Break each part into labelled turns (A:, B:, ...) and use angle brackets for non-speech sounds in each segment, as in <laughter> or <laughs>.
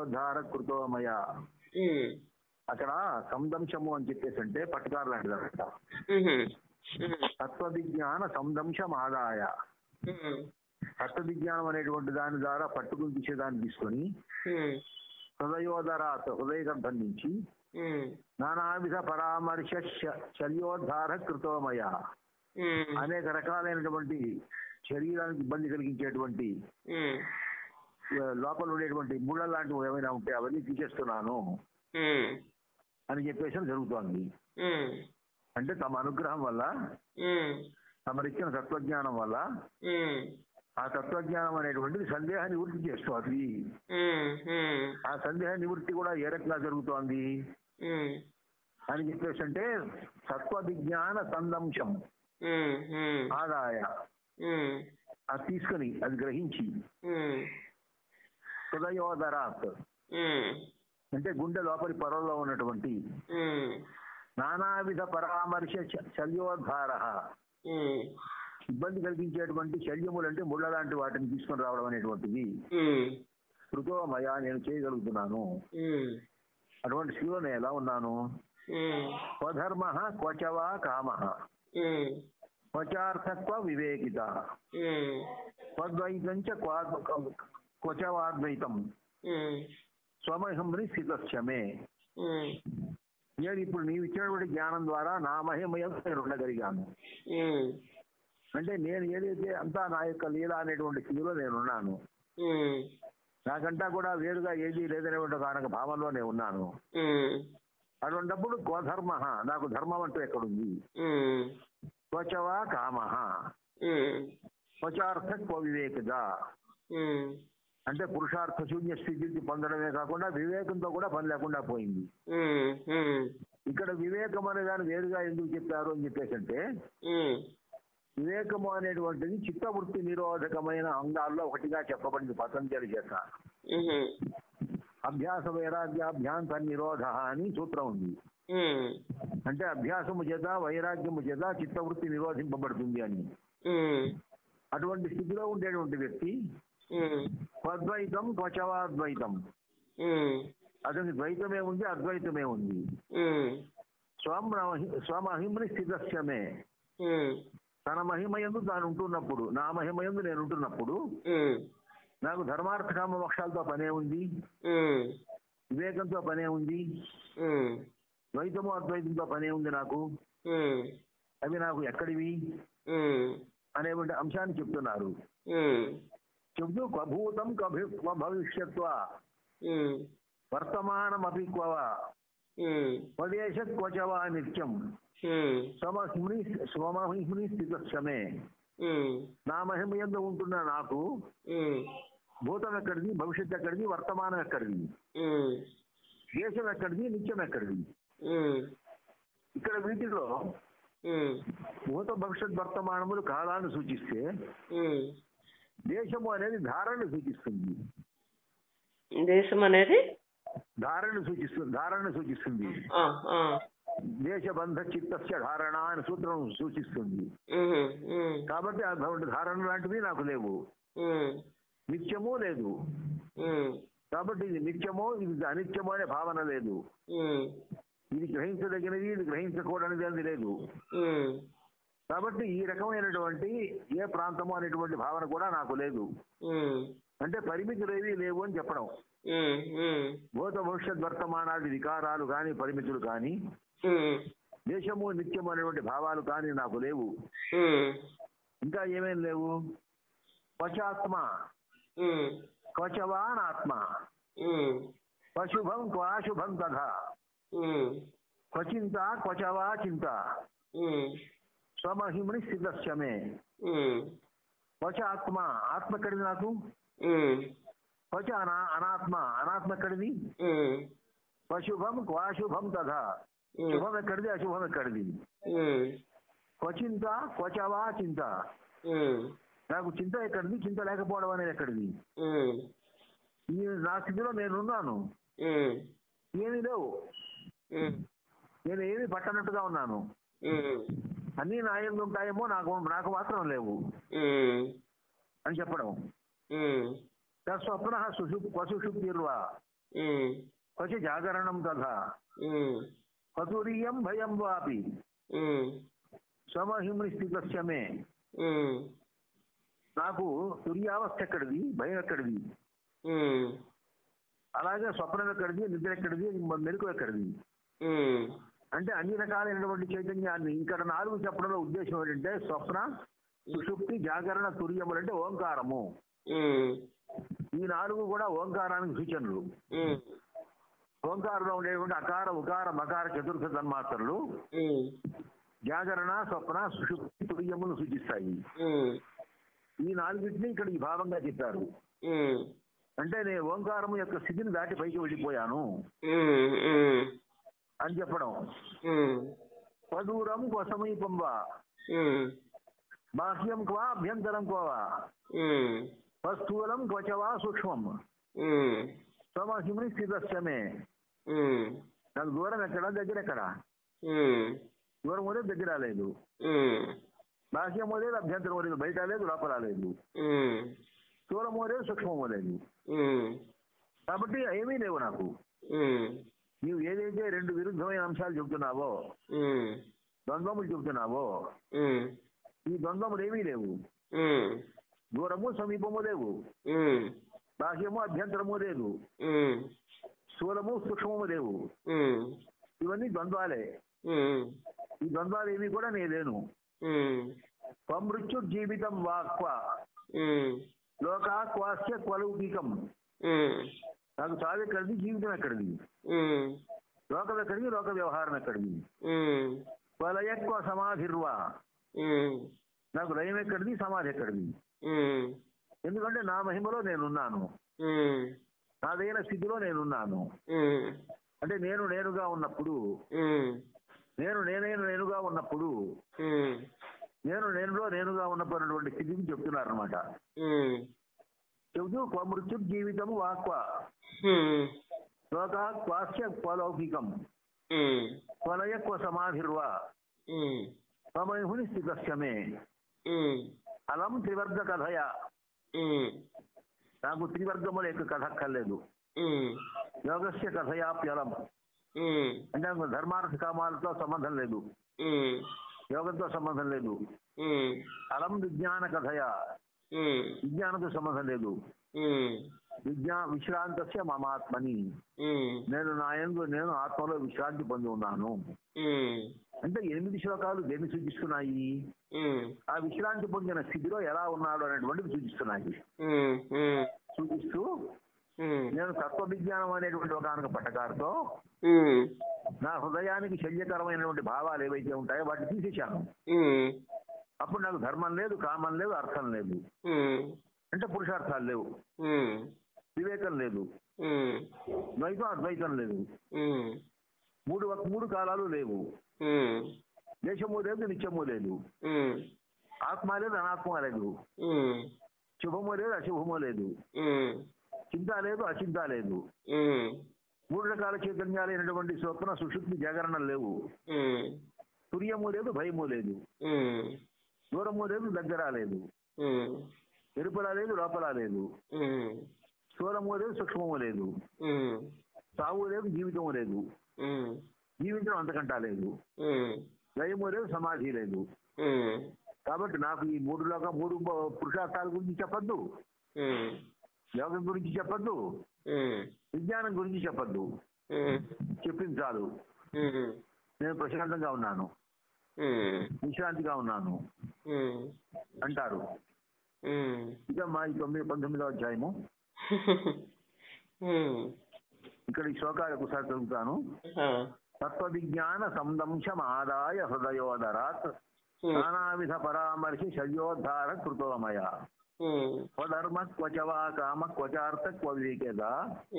A: చల్యోద్ధార కృతోమయ అక్కడ సందంశము అని చెప్పేసి అంటే పట్టుకారు లాంటిదన్నమాట.
B: ఉహు, ఉమ్,
A: తత్వ విజ్ఞాన సందంశం ఆదాయ
B: ఉమ్,
A: తత్వ విజ్ఞానం అనేటువంటి దాని ద్వారా పట్టుకుని తీసేదాన్ని తీసుకొని
B: ఉమ్,
A: హృదయోదరాత్ హృదయ గర్భం నుంచి నానావిధ పరామర్శ శల్యోద్ధార కృతోమయ అనేక రకాలైనటువంటి శరీరానికి ఇబ్బంది కలిగించేటువంటి లోపల ఉండేటువంటి ముళ్ళ లాంటివి ఏమైనా ఉంటే అవన్నీ తీసేస్తున్నాను అని చెప్పేసి జరుగుతోంది. అంటే తమ అనుగ్రహం వల్ల తమరిచ్చిన తత్వజ్ఞానం వల్ల ఆ తత్వజ్ఞానం అనేటువంటిది సందేహ నివృత్తి చేస్తోంది. ఆ సందేహ నివృత్తి కూడా ఏ రకంగా జరుగుతోంది? అని చెప్పేసి అంటే తత్వ విజ్ఞాన సందంశం ఆదాయ. అది తీసుకొని అది గ్రహించి
B: ఉమ్,
A: హృదయోదరాత్
B: ఉమ్,
A: అంటే గుండె లోపలి పొరల్లో ఉన్నటువంటి నానావిధ పరామర్శ శ- శల్యోద్ధార.
B: ఉమ్,
A: ఇబ్బంది కలిగించేటువంటి శల్యములు అంటే ముళ్ళ లాంటి వాటిని తీసుకొని రావడం అనేటువంటిది.
B: ఉమ్,
A: కృతోమయ నేను చేయగలుగుతున్నాను. అటువంటి స్థితిలో నేను ఎలా ఉన్నాను? స్వధర్మ క్వచవా కామ. క్వచార్థక్వ వివేకిత. స్వద్వైతం చ క్వచవాద్వైతం స్థితస్యమే.
B: ఉమ్,
A: నేను ఇప్పుడు నీవు ఇచ్చినటువంటి జ్ఞానం ద్వారా నా మహిమయం నేను ఉండగలిగాను అంటే నేను ఏదైతే అంతా నా యొక్క లీల అనేటువంటి స్థితిలో నేనున్నాను. నాకంటా కూడా వేరుగా ఏది లేదనేటువంటి కానక భావంలో నేను ఉన్నాను అటువంటిప్పుడు గోధర్మ నాకు ధర్మం అంటూ ఎక్కడుంది?
B: ఉమ్,
A: క్వచవా కామ.
B: ఉమ్,
A: క్వచార్థ క్వ వివేకద అంటే పురుషార్థ శూన్య స్థితికి పొందడమే కాకుండా వివేకంతో కూడా పని లేకుండా పోయింది. ఇక్కడ వివేకం అనే దాన్ని వేరుగా ఎందుకు చెప్పారు అని చెప్పేసి అంటే వివేకము అనేటువంటిది చిత్తవృత్తి నిరోధకమైన అంగాల్లో ఒకటిగా చెప్పబడింది పతంజలి చేత. అభ్యాస వైరాగ్యాభ్యాంత నిరోధ అని సూత్రం ఉంది. అంటే అభ్యాసము చేత వైరాగ్యము చేత చిత్తవృత్తి నిరోధింపబడుతుంది అని. అటువంటి స్థితిలో ఉండేటువంటి వ్యక్తి క్వచవాద్వైతం
B: ఉమ్,
A: అతనికి ద్వైతమే ఉంది అద్వైతమే ఉంది. స్వం స్వమహిమని స్థితస్యమే. తన మహిమయందు తాను ఉంటున్నప్పుడు నా మహిమయందు నేను ఉంటున్నప్పుడు నాకు ధర్మార్థ కామ మోక్షాలతో పనే ఉంది. వివేకంతో పనే ఉంది. ద్వైతము అద్వైతంతో పనే ఉంది నాకు. అవి నాకు ఎక్కడివి? అనేటువంటి అంశాన్ని చెప్తున్నారు. చెబుతూ క్వభూతం కభి క్వ భవిష్యత్వ.
B: ఉమ్,
A: వర్తమానమపి క్వవ.
B: ఉమ్,
A: స్వదేశ క్వచవా నిత్యం స్వమహిమ్ని స్వమహిమ్ని స్థితస్యమే
B: ఉమ్,
A: నా మహిమయందు ఉంటున్న నాకు. భూతం ఎక్కడిది భవిష్యత్ ఎక్కడిది వర్తమానం ఎక్కడిది దేశం ఎక్కడిది నిత్యం ఎక్కడిది ఇక్కడ వీటిలో భూత భవిష్యత్ వర్తమానములు కాలాన్ని సూచిస్తే. దేశము అనేది ధారణను సూచిస్తుంది.
B: దేశం అనేది?
A: ధారణను సూచిస్తుంది. ధారణను సూచిస్తుంది. దేశబంధ చిత్తస్య ధారణ అని సూత్రం సూచిస్తుంది. కాబట్టి అటువంటి ధారణ లాంటివి నాకు లేవు. నిత్యము లేదు. కాబట్టి ఇది నిత్యమో ఇది అనిత్యమో అనే భావన లేదు. ఇది గ్రహించదగినది ఇది గ్రహించకూడనిది అనేది లేదు. కాబట్టి ఈ రకమైనటువంటి ఏ ప్రాంతము అనేటువంటి భావన కూడా నాకు లేదు. అంటే పరిమితులు ఏవి లేవు అని చెప్పడం. భూత భవిష్యత్ వర్తమానాది వికారాలు కానీ పరిమితులు కానీ దేశము నిత్యము అనేటువంటి భావాలు కానీ నాకు లేవు. ఇంకా ఏమేం లేవు? క్వచాత్మ.
B: ఉమ్,
A: క్వచవాన్ ఆత్మ.
B: ఉమ్,
A: క్వశుభం తథా. క్వచింత క్వచవా చింత. స్వమహిమని స్థితస్యమే
B: ఉమ్,
A: క్వచ ఆత్మ ఆత్మ ఎక్కడిది నాకు? అనా అనాత్మ అనాత్మ ఎక్కడిది
B: ఉమ్,
A: క్వశుభం తథా.
B: ఉమ్,
A: శుభం ఎక్కడిది అశుభం ఎక్కడిది క్వచింత క్వచవా చింత. నాకు చింత ఎక్కడిది చింత లేకపోవడం అనేది ఎక్కడిది? నా స్థితిలో నేనున్నాను. ఏమీ లేవు. నేను ఏమీ పట్టనట్టుగా ఉన్నాను. అన్నీ నా ఎందు ఉంటాయేమో నాకు నాకు మాత్రం లేవు. అని చెప్పడం. స్వప్న సుషు పశుషుప్తిర్వా
B: ఉమ్,
A: క్వచి జాగరణం తథా. భయం వాపి. సమహిమ్ని స్థితస్య మే. నాకు తుర్యావస్థ ఎక్కడిది? భయం ఎక్కడిది? అలాగే స్వప్నం ఎక్కడిది? నిద్ర ఎక్కడిది? మెలకు ఎక్కడిది? అంటే అన్ని రకాలైనటువంటి చైతన్యాన్ని ఇక్కడ నాలుగు చెప్పడంలో ఉద్దేశం ఏంటంటే స్వప్న సుషుప్తి జాగరణ తుర్యములు అంటే ఓంకారము. ఈ నాలుగు కూడా ఓంకారానికి సూచనలు. ఓంకారంలో ఉండేటువంటి అకార ఉకార మకార చతుర్థ తన్మాత్రలు జాగరణ స్వప్న సుషుప్తి తుర్యములు సూచిస్తాయి. ఈ నాలుగింటిని ఇక్కడ ఈ భావంగా చెప్పారు. అంటే నేను ఓంకారం యొక్క స్థితిని దాటి పైకి వెళ్ళిపోయాను. అని చెప్పడం. పదూరం క్వ సమీపం వా బాహ్యం క్వా అభ్యంతరం క్వా
B: ఉమ్,
A: స్థూలం క్వచ వా సూక్ష్మం స్థితస్యమే.
B: ఉమ్,
A: నాకు దూరం ఎక్కడ దగ్గర ఎక్కడ దూరం లేదు దగ్గర లేదు.
B: ఉమ్,
A: బాహ్యము లేదు అభ్యంతరం లేదు బయట లేదు లోపల లేదు.
B: ఉమ్,
A: స్థూలము లేదు సూక్ష్మము లేదు
B: ఉమ్,
A: కాబట్టి ఏమీ లేవు నాకు. నీవు ఏదైతే రెండు విరుద్ధమైన అంశాలు చెబుతున్నావో ద్వంద్వములు చెబుతున్నావో ఈ ద్వంద్వములు ఏమీ లేవు. దూరము సమీపము లేవు. బాహ్యము అభ్యంతరము లేదు. స్థూలము సూక్ష్మము లేవు. ఇవన్నీ ద్వంద్వాలే. ఈ ద్వంద్వాలు ఏమీ కూడా నేను లేను.
B: ఉమ్,
A: మృత్యు జీవితం వాక్వ.
B: ఉమ్,
A: లోకా క్వాస్య క్వలౌకికం. నాకు చావు ఎక్కడిది? జీవితం ఎక్కడిది? లోకం ఎక్కడిది? లోక వ్యవహారం ఎక్కడిది?
B: ఉమ్,
A: వలయక్వ సమాధిర్వా. నాకు లయం ఎక్కడిది? సమాధి ఎక్కడిది? ఎందుకంటే నా మహిమలో నేనున్నాను. నాదైన స్థితిలో నేనున్నాను. అంటే నేను నేనుగా ఉన్నప్పుడు నేను నేనైన నేనుగా ఉన్నప్పుడు నేను నేనులో నేనుగా ఉన్నటువంటి స్థితిని చెప్తున్నారు అనమాట చెబుతూ క్వ మృత్యు జీవితం వాక్వ లోక క్వాస్య క్వలౌకికం
B: ఉమ్,
A: క్వలయ క్వ సమాధిర్వా
B: ఉమ్,
A: సమయుని స్థితస్యమే అలం త్రివర్గ కథయ నాకు త్రివర్గముల యొక్క కథ అక్కర్లేదు యోగస్య కథయాప్యలం అంటే నాకు ధర్మార్థ కామాలతో సంబంధం లేదు। యోగంతో సంబంధం లేదు। అలం విజ్ఞాన కథయ। విజ్ఞానంతో సంబంధం లేదు. విజ్ఞా విశ్రాంతస్య మమాత్మని నేను నా యందు నేను ఆత్మలో విశ్రాంతి పొంది ఉన్నాను. అంటే ఎనిమిది శ్లోకాలు దేన్ని సూచిస్తున్నాయి? ఆ విశ్రాంతి పొందిన స్థితిలో ఎలా ఉన్నాడు అనేటువంటిది సూచిస్తున్నాయి. సూచిస్తూ నేను తత్వ విజ్ఞానం అనేటువంటి ఒక పట్టకారుతో నా హృదయానికి శల్యకరమైనటువంటి భావాలు ఏవైతే ఉంటాయో వాటిని తీసేశాను. అప్పుడు నాకు ధర్మం లేదు కామం లేదు అర్థం లేదు. అంటే పురుషార్థాలు లేవు. వివేకం లేదు. ద్వైతం అద్వైతం లేదు. మూడు మూడు కాలాలు లేవు. దేశము లేదు నిత్యము లేదు. ఆత్మ లేదు అనాత్మ లేదు. శుభము లేదు అశుభము లేదు. చింత లేదు అచింత లేదు. మూడు రకాల చైతన్యాలైనటువంటి స్వప్న సుషుప్తి జాగరణం లేవు. తుర్యము లేదు భయము లేదు. దూరము లేదు దగ్గర లేదు. ఎరుపల లేదు లోపల లేదు. స్థూలము లేదు సూక్ష్మము లేదు. సావు లేదు జీవితము లేదు. జీవించడం అంతకంటా లేదు. లయము లేదు సమాధి లేదు. కాబట్టి నాకు ఈ మూడు లోక మూడు పురుషార్థాల గురించి చెప్పొద్దు. యోగం గురించి చెప్పొద్దు. విజ్ఞానం గురించి చెప్పొద్దు. చెప్పింది చాలు. నేను ప్రశాంతంగా ఉన్నాను. విశ్రాంతిగా ఉన్నాను. అంటారు. ఇక మా ఈ తొమ్మిది పంతొమ్మిదో అధ్యాయము. <laughs> ఇక్కడ ఈ శ్లోకాలు ఒకసారి చదువుతాను
B: ఆ,
A: తత్వ విజ్ఞాన సందంశమాదాయ హృదయోదరాత్. నానావిధ పరామర్శి శల్యోద్ధార కృతోమయ.
B: ఉమ్,
A: స్వధర్మ క్వచవా కామ క్వచార్థ క్వ వివేకద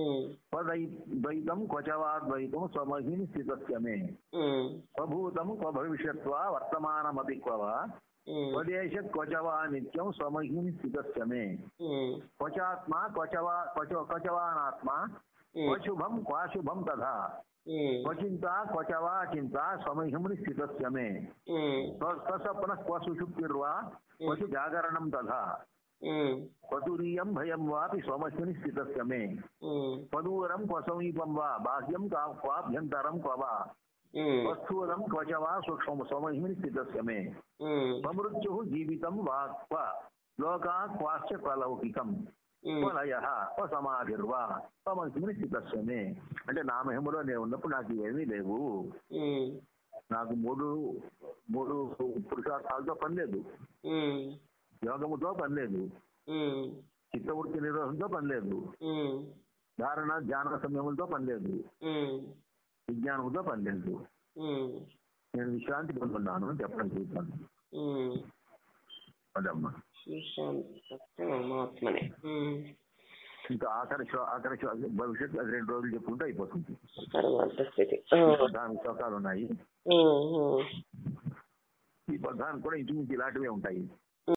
B: ఉమ్,
A: స్వద్వైతం క్వచవాద్వైతం స్వమహిని స్థితస్య మే
B: ఉమ్,
A: స్వభూతం క్వ భవిష్యత్వా వర్తమానమపి క్వ వా
B: ఉమ్,
A: స్వదేశ క్వచవా నిత్యం స్వమహిని స్థితస్య మే
B: ఉమ్,
A: క్వచాత్మా క్వచవా క్వచ క్వచవానాత్మా
B: ఉమ్,
A: క్వశుభం క్వాశుభం తథా
B: ఉమ్,
A: క్వచింత క్వచవా చింత స్వమహిముని పతురీయం భయం వాపి సోమస్మిని స్థితస్య మే.
B: ఉమ్,
A: పదూరం క్వ సమీపం వా బాహ్యం క్వాభ్యంతరం క్వ వా. వస్థూలం క్వచ వా సూక్ష్మ సోమస్మిని స్థితస్య మే.
B: ఉమ్,
A: సమృత్యు జీవితం వా క్వ. లోకా క్వాశ్చ ప్రలౌకికం
B: ఉమ్,
A: స్వలయ సమాధిర్వా సోమస్మిని స్థితస్య మే. అంటే నా మహిమలో నేను ఉన్నప్పుడు నాకు ఇవేమీ లేవు. నాకు మూడు మూడు పురుషార్థాలతో పని లేదు. యోగముతో పని లేదు.
B: ఉమ్,
A: చిత్తవృత్తి నిరోధంతో పని లేదు.
B: ఉమ్,
A: ధారణ ధ్యాన సమయములతో పని లేదు.
B: ఉమ్,
A: విజ్ఞానంతో పని లేదు.
B: ఉమ్,
A: నేను విశ్రాంతి పొందున్నాను అని చెప్పడం చూస్తాను. అదమ్మా. ఇంకా ఆఖరి ఆఖరి భవిష్యత్తు అది రెండు రోజులు చెప్పుకుంటే అయిపోతుంది. దానికి శ్లోకాలు ఉన్నాయి. ఈ పదానికి కూడా ఇంచుమించు ఇలాంటివే ఉంటాయి.